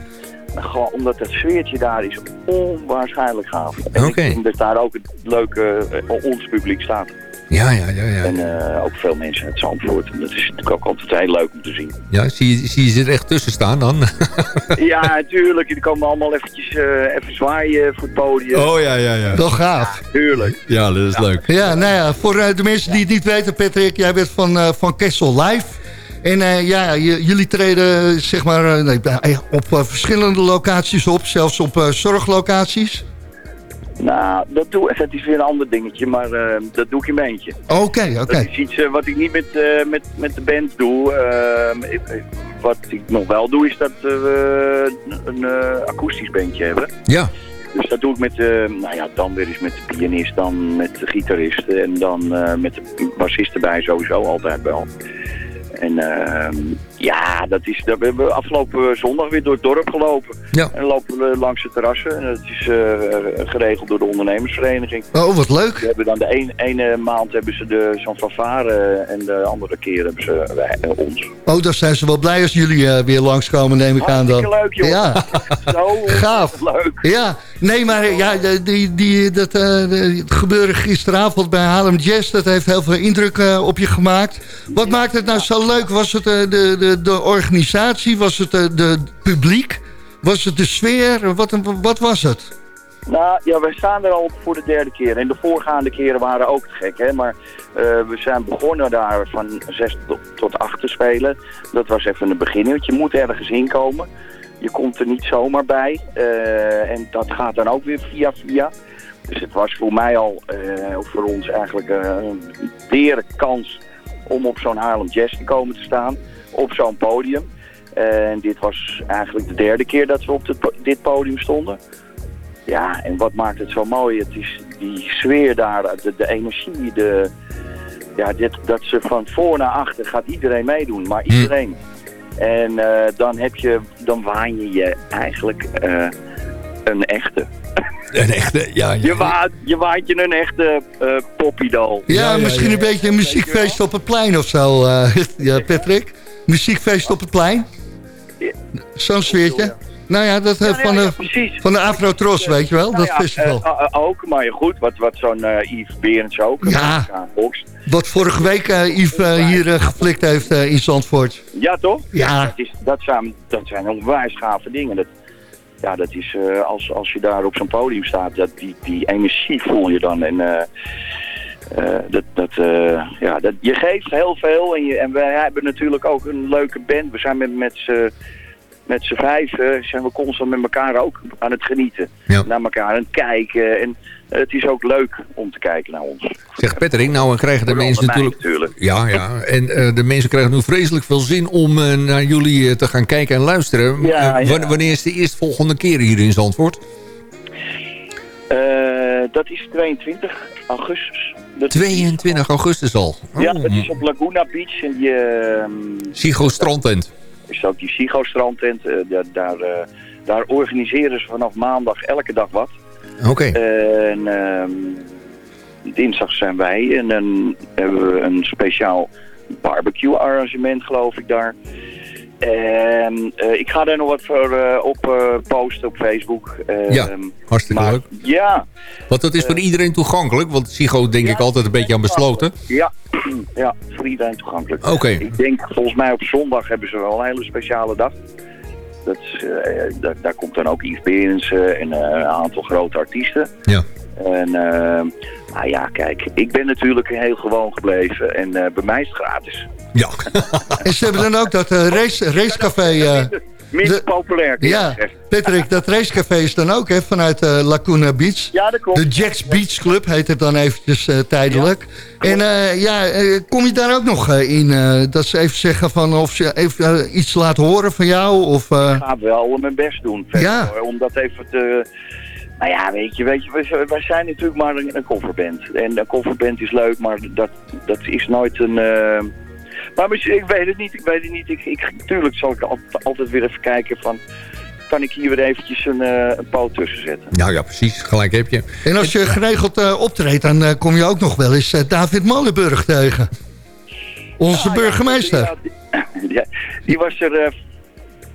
S15: Gewoon omdat het sfeertje daar is onwaarschijnlijk gaaf.
S4: Oké. Okay.
S15: Ik denk dat daar ook het leuke, uh, ons publiek staat.
S4: Ja, ja, ja. ja.
S15: En uh, ook veel mensen uit Zandvoort. En dat is natuurlijk ook altijd heel leuk om te zien.
S4: Ja, zie je, zie je ze er echt tussen staan dan?
S15: ja, natuurlijk. Die komen allemaal eventjes uh, even zwaaien voor het podium.
S4: Oh ja, ja, ja.
S14: Wel gaaf.
S15: Ja, tuurlijk.
S4: Ja, dat is
S15: ja.
S4: leuk.
S14: Ja, nou ja, voor uh, de mensen die het niet weten, Patrick, jij bent van, uh, van Kessel Live. En uh, ja, jullie treden zeg maar, uh, nee, op uh, verschillende locaties op, zelfs op zorglocaties.
S15: Nou, dat, doe, dat is weer een ander dingetje, maar dat doe ik in mijn eentje.
S14: Oké, okay, oké. Okay.
S15: Dat is iets wat ik niet met, met, met de band doe. Ik, wat ik nog wel doe, is dat we een akoestisch bandje hebben.
S4: Ja.
S15: Dus dat doe ik met, nou ja, dan weer eens met de pianist, dan met de gitarist en dan met de bassist erbij sowieso altijd wel. En uh, ja, dat is, we hebben afgelopen zondag weer door het dorp gelopen.
S4: Ja.
S15: En lopen we langs de terrassen. En dat is uh, geregeld door de ondernemersvereniging.
S14: Oh, wat leuk.
S15: We hebben dan de een, ene maand hebben ze de zo'n fanfare en de andere keer hebben ze wij, uh, ons.
S14: Oh, dan zijn ze wel blij als jullie weer langskomen, neem ik aan dan.
S15: leuk, joh.
S14: Ja.
S15: Zo
S14: Gaaf.
S15: leuk.
S14: Ja.
S3: Nee, maar eh, ja, die, die, dat, eh, gebeuren gisteravond bij Haarlem Jazz... dat heeft heel veel indruk eh, op je gemaakt. Wat maakt het nou zo leuk? Was het eh, de, de, de organisatie? Was het eh, de publiek? Was het de sfeer? Wat, wat was het?
S15: Nou ja, wij staan er al voor de derde keer. En de voorgaande keren waren ook te gek. Hè? Maar eh, we zijn begonnen daar van 6 tot, tot 8 te spelen. Dat was even een begin. Want je moet ergens inkomen. Je komt er niet zomaar bij. Eh, en dat gaat dan ook weer via via. Dus het was voor mij al, of voor ons eigenlijk een dere kans om op zo'n Haarlem Jazz te komen te staan. Op zo'n podium. En dit was eigenlijk de derde keer dat we op dit po- dit podium stonden. Ja, en wat maakt het zo mooi? Het is die sfeer daar, de, de energie, de, ja, dit, dat ze van voor naar achter gaat iedereen meedoen, maar iedereen. En eh, dan heb je, dan waan je je eigenlijk eh, een echte.
S4: Een echte, ja.
S15: Je, waant, je waant je een echte eh poppydal.
S3: Ja, misschien een beetje een muziekfeest op het plein of zo, eh, ja, Patrick. Muziekfeest op het plein. Zo'n sfeertje. Nou ja, dat eh,
S15: Ja,
S3: van,
S15: ja,
S3: de, van de Afro-Tros, weet je wel,
S15: Nou
S3: dat
S15: ja,
S3: festival.
S15: eh, ook, maar goed, wat, wat zo'n eh Yves Berends ook.
S3: Ja. Wat vorige week eh, Yves hier geflikt heeft in Zandvoort.
S15: Ja, toch?
S3: Ja.
S15: Dat, is, dat, zijn, dat zijn onwijs gave dingen. Dat, ja, dat is als, als je daar op zo'n podium staat, dat, die, die energie voel je dan. En eh, dat, dat, eh, ja, dat, je geeft heel veel. En, je, en wij hebben natuurlijk ook een leuke band. We zijn met, met z'n met eh, zijn we constant met elkaar ook aan het genieten. Naar elkaar aan het kijken. En eh, het is ook leuk om te kijken naar ons.
S4: Zeg Patrick, nou krijgen de mensen
S15: mij
S4: natuurlijk... Ja, ja. En de mensen krijgen nu vreselijk veel zin om naar jullie te gaan kijken en luisteren.
S15: Ja, ja.
S4: wa- Wanneer is de eerste volgende keer hier in Zandvoort?
S15: Eh, dat is 22 augustus. Dat
S4: 22 augustus al.
S15: Ja,
S4: Oh,
S15: dat is op Laguna Beach. En die, ehm,
S4: Sigo Strandtent.
S15: is ook die Sigo strandtent. eh, daar, daar, eh, daar organiseren ze vanaf maandag elke dag wat.
S4: Oké.
S15: En ehm, dinsdag zijn wij en dan hebben we een speciaal barbecue arrangement geloof ik daar. En eh, ik ga daar nog wat voor eh, op eh, posten op Facebook.
S4: Ja,
S15: Ehm,
S4: hartstikke
S15: maar-
S4: leuk.
S15: Ja,
S4: Want dat is voor iedereen toegankelijk. Want Sigo denk ik altijd een beetje aan besloten.
S15: Ja, ja, voor iedereen toegankelijk.
S4: Oké.
S15: Ik denk, volgens mij op zondag hebben ze wel een hele speciale dag. Dat is, daar, daar komt dan ook Yves Berends eh, en een aantal grote artiesten.
S4: Ja.
S15: En eh, nou ja, kijk, ik ben natuurlijk heel gewoon gebleven en eh, bij mij is het gratis.
S4: Ja.
S3: En ze hebben dan ook dat eh, race, racecafé... eh,
S15: Minder
S3: de-
S15: populair.
S3: ja. Patrick, dat racecafé is dan ook hè, vanuit eh, Lacuna Beach.
S15: Ja, dat klopt.
S3: De Jacks Beach Club heet het dan eventjes eh, tijdelijk. en eh, ja, kom je daar ook nog in? eh, dat ze even zeggen van of ze even iets laten horen van jou? Of, eh,
S15: Ik ga wel mijn best doen. verder,
S3: Ja.
S15: hoor, om dat even te... Nou ja, weet je, weet je wij, wij zijn natuurlijk maar een, een coverband. En een coverband is leuk, maar dat, dat is nooit een... eh, Maar misschien- ik weet het niet, ik weet het niet. Ik, ik, tuurlijk zal ik al- altijd weer even kijken van... Kan ik hier weer eventjes een, eh, een poot tussen zetten?
S4: Nou ja, precies. Gelijk heb je.
S3: en als je geregeld eh, optreedt, dan kom je ook nog wel eens eh, David Molenburg tegen. Onze burgemeester.
S15: Ja, die, ja, die was er eh,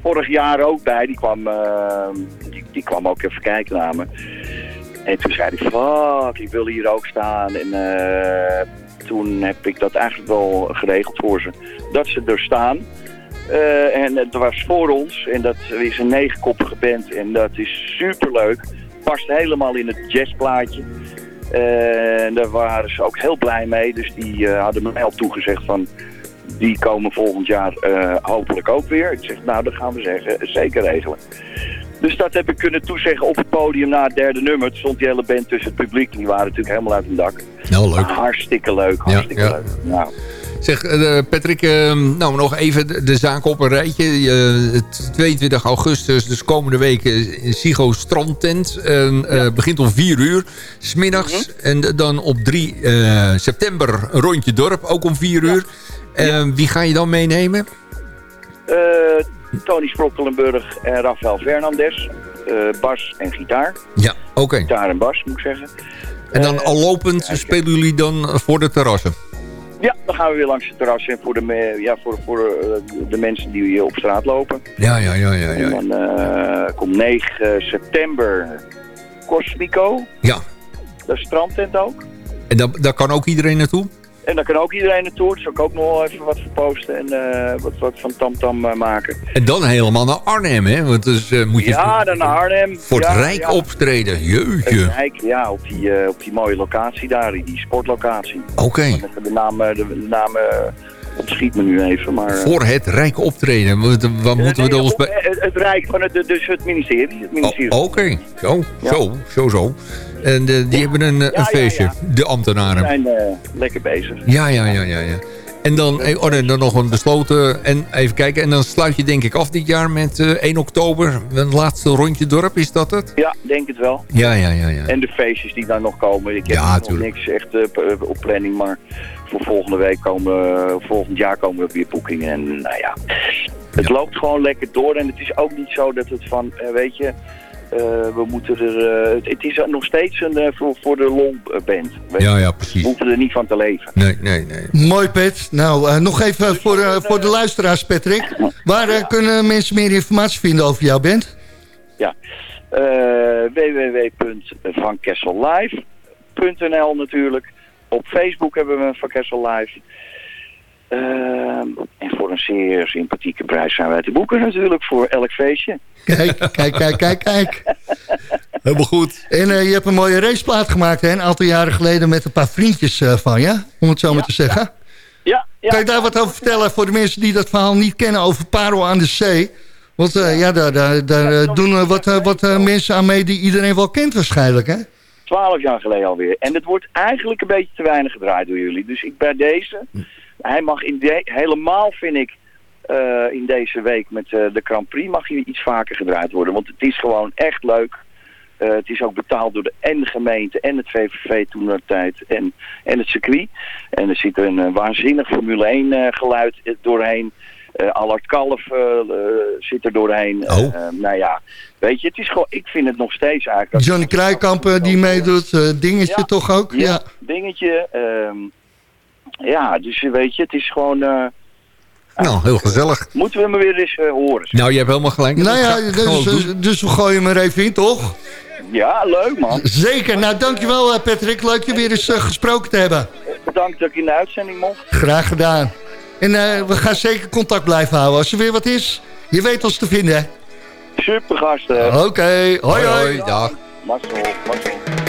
S15: vorig jaar ook bij. Die kwam, eh, die, kwam ook even kijken naar me. En toen zei hij, fuck, ik wil hier ook staan. En eh, toen heb ik dat eigenlijk wel geregeld voor ze. Dat ze er staan. Eh, en het was voor ons. En dat is een negenkoppige band. En dat is superleuk. Past helemaal in het jazzplaatje. Eh, En daar waren ze ook heel blij mee. Dus die hadden mij al toegezegd van... Die komen volgend jaar eh, hopelijk ook weer. Ik zeg, nou, dat gaan we zeggen. Zeker regelen. Dus dat heb ik kunnen toezeggen op het podium na het derde nummer. Het stond die hele band tussen het publiek. Die waren natuurlijk helemaal uit hun dak.
S4: Nou, leuk.
S15: Hartstikke leuk, hartstikke
S4: ja.
S15: leuk. Nou,
S4: Zeg, eh, Patrick, eh, nou nog even de, zaak op een rijtje. Eh, het 22 augustus, dus komende week, eh, in Sigo Strandtent. En, eh, begint om 4 uur, smiddags. En dan op 3 eh, september een rondje dorp, ook om 4 uur. Eh, wie ga je dan meenemen?
S15: eh, Tony Sprokkelenburg en Rafael Fernandez. eh, bas en gitaar.
S4: Ja, oké.
S15: Gitaar en bas, moet ik zeggen.
S4: En dan al lopend spelen jullie dan voor de terrassen?
S15: Ja, dan gaan we weer langs het terras en voor de, ja, voor, voor eh, de mensen die hier op straat lopen.
S4: Ja, ja, ja, ja.
S15: En
S4: ja.
S15: dan eh, komt 9 september Cosmico.
S4: Ja.
S15: Dat is strandtent ook.
S4: En daar, daar kan ook iedereen naartoe?
S15: En daar kan ook iedereen naartoe. Dus ik ook nog even wat voor posten en eh, wat, wat van tamtam eh, maken.
S4: En dan helemaal naar Arnhem, hè? Want dus uh, moet je
S15: Ja, dan naar Arnhem.
S4: voor het
S15: Ja,
S4: Rijk
S15: ja.
S4: optreden. Jeetje.
S15: Het Rijk, ja, op die, eh, op die mooie locatie daar, die, sportlocatie.
S4: Oké.
S15: De naam, eh, de, naam eh, ontschiet me nu even, maar... eh,
S4: Voor het Rijk optreden. Wat, wat moeten we dan ons bij...
S15: eh, het, het Rijk van het, dus het ministerie. Het ministerie.
S4: Oh, Oké, zo,
S15: Ja.
S4: zo, zo, zo. En eh, die hebben een, eh, een feestje, de
S15: We
S4: ambtenaren.
S15: zijn eh, lekker bezig.
S4: Ja, ja, ja, ja, ja. En dan, oh nee, dan nog een besloten, en even kijken, en dan sluit je denk ik af dit jaar met eh 1 oktober, een laatste rondje dorp, is dat het?
S15: Ja, denk het wel.
S4: Ja, ja, ja, ja.
S15: En de feestjes die daar nog komen. Ik heb
S4: Ja,
S15: nog
S4: tuurlijk.
S15: niks echt op planning, maar voor volgende week komen, volgend jaar komen er weer boekingen. En nou ja, het loopt gewoon lekker door. En het is ook niet zo dat het van, weet je, we moeten er, eh, het, is nog steeds een eh, voor, voor de lol eh, band. weet
S4: Ja, ja, precies.
S15: We hoeven er niet van te leven.
S4: Nee, nee, nee.
S3: Mooi, Pet. Nou, eh, nog even voor, eh, voor de luisteraars, Patrick. Waar eh, kunnen mensen meer informatie vinden over jouw band?
S15: Ja, uh, www.vankessellive.nl natuurlijk. Op Facebook hebben we een Van Kessel Live. Ehm, en voor een zeer sympathieke prijs zijn wij te boeken natuurlijk voor elk feestje.
S3: Kijk, kijk, kijk, kijk, kijk.
S4: Helemaal goed.
S3: En eh, je hebt een mooie raceplaat gemaakt, hè? Een aantal jaren geleden met een paar vriendjes eh, van je, om het zo maar te zeggen.
S15: Ja, ja.
S3: Kan je daar wat over vertellen voor de mensen die dat verhaal niet kennen over Parel aan de Zee? Want eh, ja, daar, daar, daar doen wat, wat mensen aan mee die iedereen wel kent waarschijnlijk, hè?
S15: Twaalf jaar geleden alweer. En het wordt eigenlijk een beetje te weinig gedraaid door jullie. Dus ik bij deze, hij mag in de, helemaal vind ik, eh, in deze week met eh, de Grand Prix mag hij iets vaker gedraaid worden. Want het is gewoon echt leuk. Eh, het is ook betaald door de en gemeente en het VVV toen de tijd en, en het circuit. En er zit een waanzinnig Formule 1 eh, geluid doorheen. Eh Allard Kalf zit er doorheen.
S3: Oh.
S15: Nou ja, weet je, het is gewoon, ik vind het nog steeds eigenlijk...
S3: Johnny Kruikamp die meedoet, dingetje
S15: Ja.
S3: toch ook? Ja.
S15: Ja, dingetje. ehm, ja, dus weet je, het is gewoon... eh,
S4: Nou, heel gezellig.
S15: moeten we hem weer eens eh, horen.
S4: Nou, je hebt helemaal gelijk.
S3: Nou ja, dus,
S4: doen.
S3: dus we gooien hem er even in, toch?
S15: Ja, leuk man.
S3: Zeker. Nou, dankjewel eh, Patrick. Leuk je weer eens eh, gesproken te hebben.
S15: Bedankt dat ik in de uitzending mocht.
S3: Graag gedaan. En eh, we gaan zeker contact blijven houden. Als er weer wat is, je weet ons te vinden, hè?
S15: Super gasten.
S3: Oké, hoi hoi.
S4: dag.
S15: Marcel, Marcel.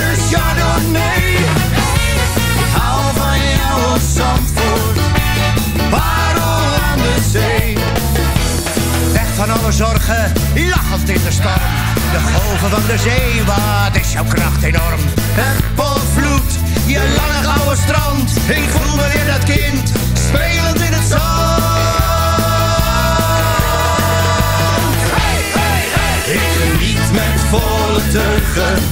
S16: flesje chardonnay. Ik hou van jou op Zandvoort. Parel aan de zee. Weg van alle zorgen, lachend in de storm. De golven van de zee, wat is jouw kracht enorm. Het potvloed, je lange gouden strand. Ik voel me weer dat kind, spelend in het zand. Ik geniet met volle teugen,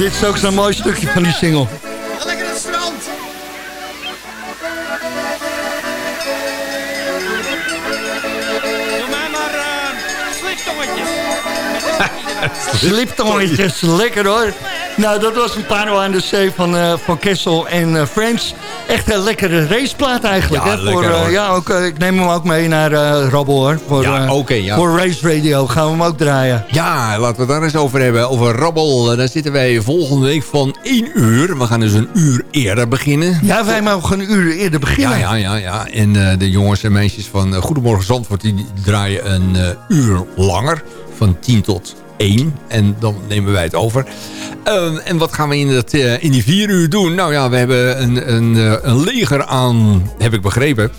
S17: is
S3: ook zo'n mooi stukje van die single.
S5: Lekker het strand.
S18: Doe mij maar uh, sliptongetjes.
S3: Sliptongetjes, lekker hoor. Nou, dat was een Pano aan de zee van, eh, van Kessel en eh, Friends. Echt een lekkere raceplaat eigenlijk.
S4: Ja,
S3: hè?
S4: lekker,
S3: voor, eh, ja, ook, ik neem hem ook mee naar eh Rabbel hoor. Voor,
S4: Ja, ja.
S3: voor Race Radio gaan we hem ook draaien.
S4: Ja, laten we het daar eens over hebben. Over Rabbel. Daar zitten wij volgende week van 1 uur. We gaan dus een uur eerder beginnen.
S3: Ja, wij mogen een uur eerder beginnen.
S4: Ja, ja, ja. ja. En de jongens en meisjes van Goedemorgen Zandvoort... die draaien een uur langer. Van 10 tot 1. En dan nemen wij het over. Ehm, en wat gaan we in, eh, in die vier uur doen? Nou ja, we hebben een, een, eh, een leger aan, heb ik begrepen...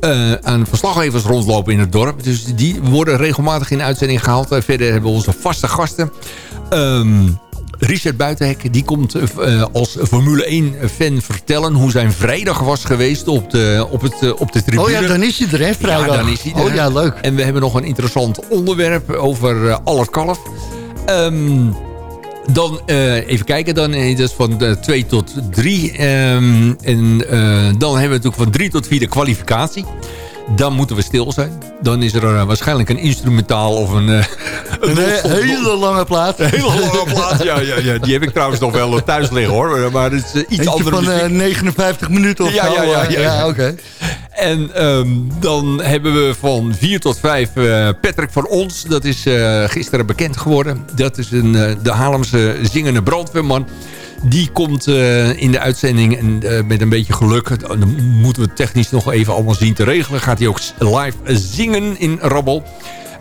S4: eh, aan verslaggevers rondlopen in het dorp. Dus die worden regelmatig in uitzending gehaald. Eh, verder hebben we onze vaste gasten. Ehm, Richard Buitenhek die komt eh, als Formule 1 fan vertellen hoe zijn vrijdag was geweest op de, op het, eh, op de tribune.
S3: Oh ja, dan is hij er, hè, vrijdag.
S4: Ja, dan is hij er.
S3: Oh ja, leuk.
S4: En we hebben nog een interessant onderwerp over uh, Allard Kalf. Ehm, dan eh, even kijken, dan is het van 2 tot 3. en eh, dan hebben we natuurlijk van 3 tot 4 de kwalificatie. Dan moeten we stil zijn. Dan is er eh, waarschijnlijk een instrumentaal of een... eh,
S3: Een he- hele lange plaat.
S4: Een hele lange plaat, ja, ja, ja. Die heb ik trouwens nog wel thuis liggen hoor. Maar het is eh, iets andere
S3: van eh,
S4: muziek.
S3: 59 minuten of
S4: Ja,
S3: zo.
S4: ja, ja,
S3: eh,
S4: ja, ja.
S3: oké.
S4: En ehm, dan hebben we van 4 tot 5 eh, Patrick van Ons. Dat is eh, gisteren bekend geworden. Dat is een, eh, de Haarlemse zingende brandweerman. Die komt eh, in de uitzending en eh, met een beetje geluk... dan moeten we technisch nog even allemaal zien te regelen... gaat hij ook live zingen in Rabbel.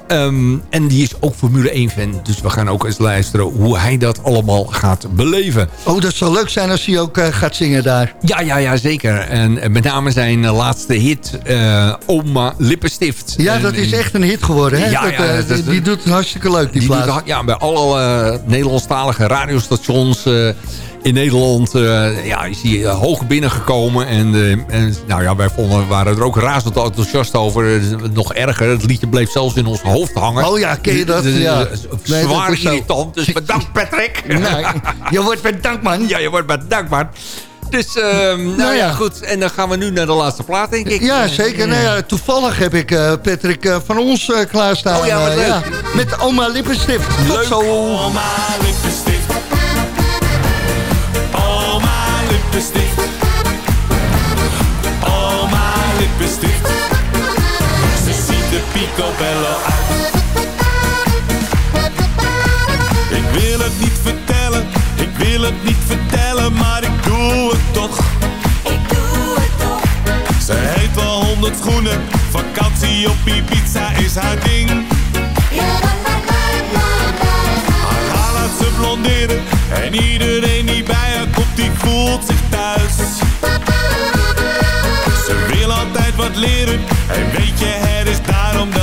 S4: Ehm, en die is ook Formule 1 fan. Dus we gaan ook eens luisteren hoe hij dat allemaal gaat beleven.
S3: Oh, dat zou leuk zijn als hij ook eh, gaat zingen daar.
S4: Ja, ja, ja, zeker. En eh, met name zijn eh, laatste hit, eh, Oma Lippenstift.
S3: Ja,
S4: En-
S3: dat is echt een hit geworden. Hè?
S4: Ja,
S3: Dat,
S4: ja,
S3: eh,
S4: dat
S3: die, die doet het hartstikke leuk, die,
S4: Die
S3: plaat.
S4: doet- ja, bij alle eh, Nederlandstalige radiostations eh, in Nederland eh, ja, is hij eh, hoog binnengekomen. En, eh, en nou ja, wij vonden, waren er ook razend enthousiast over. Nog erger, het liedje bleef zelfs in ons hoofd hangen.
S3: Oh ja, ken je dat? Ja. Nee, dat
S4: Zwaar
S3: zo.
S4: irritant, dus bedankt Patrick.
S3: Nee, je wordt bedankt, man.
S4: Ja, je wordt bedankt, man. Dus, ehm, nou, ja.
S3: ja.
S4: goed. En dan gaan we nu naar de laatste plaat, denk ik.
S3: Ja, zeker. Nou ja, toevallig heb ik eh, Patrick eh, van ons eh, klaarstaan.
S4: Oh ja, wat leuk.
S3: Met oma Lippenstift. Tot zo.
S19: Oma lippenstift. Ze ziet de picobello uit. Ik wil het niet vertellen, ik wil het niet vertellen, maar ik doe het toch. Ik doe het toch. Ze heeft wel honderd schoenen, vakantie op Ibiza is haar ding. Haar haar laat ze blonderen en iedereen die bij haar komt, die voelt zich thuis. Leren. En weet je, het is daarom dat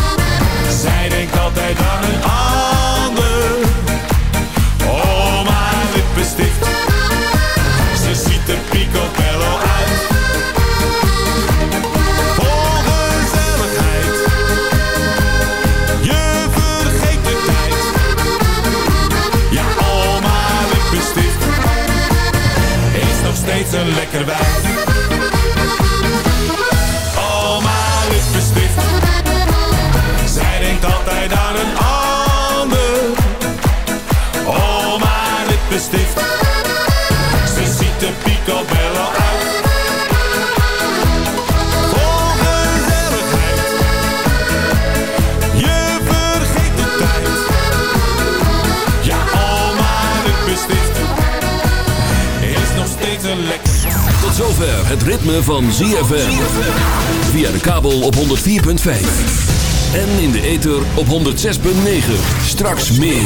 S19: zij denkt altijd aan een ander. Oma lippenstift, ze ziet er picobello uit. Vol gezelligheid, je vergeet bestift. Ze ziet de picobello uit. Vol gezelligheid. Je vergeet de tijd. Ja, al maar het bestift. Is nog steeds een lekker.
S2: Tot zover het ritme van ZFM. Via de kabel op 104.5. En in de ether op 106.9. Straks meer.